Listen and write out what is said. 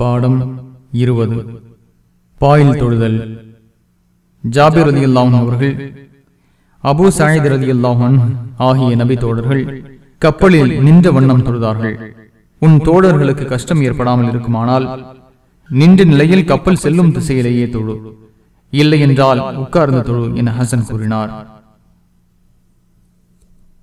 பாடம் இருபது. பாயில் தொழுதல். ஜாபிர் ரதி அவர்கள் அபு சாயித் ரதி ஆகிய நபி தோழர்கள் கப்பலில் நின்ற வண்ணம் தொழுதார்கள். உன் தோழர்களுக்கு கஷ்டம் ஏற்படாமல் இருக்குமானால் நின்ற நிலையில் கப்பல் செல்லும் திசையிலேயே தொழு. இல்லை என்றால் உட்கார்ந்து தொழு என ஹசன் கூறினார்.